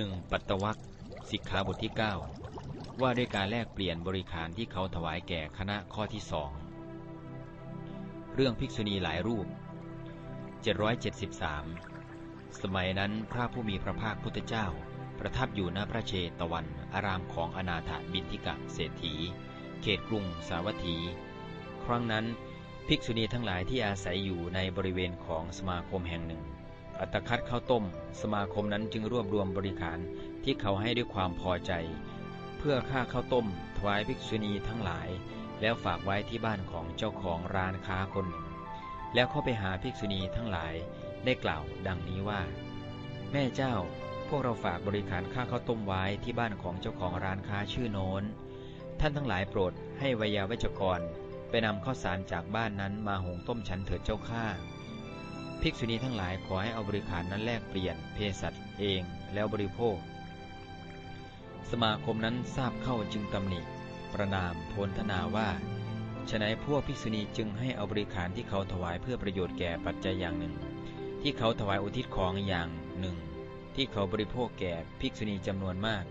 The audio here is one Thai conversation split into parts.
1. ปัตตวัคสิกขาบทที่ 9 ว่าด้วยการแลกเปลี่ยนบริขารที่เขาถวายแก่คณะข้อที่สองเรื่องภิกษุณีหลายรูป 773 สมัยนั้นพระผู้มีพระภาคพุทธเจ้า ประทับอยู่ณพระเชตวัน อารามของอนาถบินทิกะเศรษฐี เขตกรุงสาวัตถี ครั้งนั้นภิกษุณีทั้งหลายที่อาศัยอยู่ในบริเวณของสมาคมแห่งหนึ่ง อัตคัดข้าวต้ม สมาคมนั้นจึงรวบรวมบริขารที่เขาให้ด้วยความพอใจ เพื่อค่าข้าวต้มถวายภิกษุณีทั้งหลาย แล้วฝากไว้ที่บ้านของเจ้าของร้านค้าคนหนึ่ง แล้วเข้าไปหาภิกษุณีทั้งหลายได้กล่าวดังนี้ว่า แม่เจ้า พวกเราฝากบริการค่าข้าวต้มไว้ที่บ้านของเจ้าของร้านค้าชื่อโน้น ท่านทั้งหลายโปรดให้วิยาวัจกร ไปนำข้าวสารจากบ้านนั้นมาหุงต้มฉันเถิดเจ้าข้า ภิกษุณีทั้งหลายขอให้เอาบริการนั้นแลกเปลี่ยนเภสัชเองแล้วบริโภค สมาคมนั้นทราบเข้าจึงตำหนิ ประนามโพลธนาว่าฉนัยพวกภิกษุณีจึงให้เอาบริการที่เขาถวายเพื่อประโยชน์แก่ปัจจัยอย่างหนึ่ง ที่เขาถวายอุทิศของอย่างหนึ่ง ที่เขาบริโภคแก่ภิกษุณีจำนวนมาก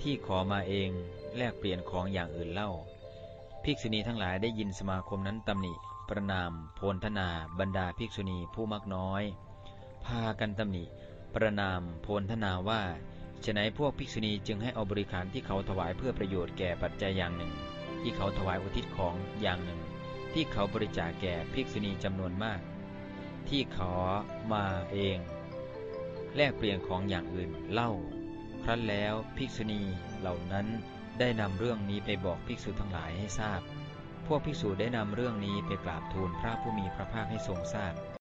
ที่ขอมาเองแลกเปลี่ยนของอย่างอื่นเล่า ภิกษุณีทั้งหลายได้ยินสมาคมนั้นตำหนิ ประนาม โพลธนา บรรดาภิกษุณีผู้มักน้อย พากันตำหนิ ประนาม โพลธนาว่าฉนัยพวกภิกษุณีจึงให้เอาบริการที่เขาถวายเพื่อประโยชน์แก่ปัจจัยอย่างหนึ่ง ที่เขาถวายอุทิศของอย่างหนึ่ง ที่เขาบริจาคแก่ภิกษุณีจำนวนมาก ที่ขอมาเอง แลกเปลี่ยนของอย่างอื่นเล่า ครั้นแล้วภิกษุณีเหล่านั้น ได้นำเรื่องนี้ไปบอกภิกษุทั้งหลายให้ทราบ พวกภิกษุได้นำเรื่องนี้ไปกราบทูลพระผู้มีพระภาคให้ทรงทราบ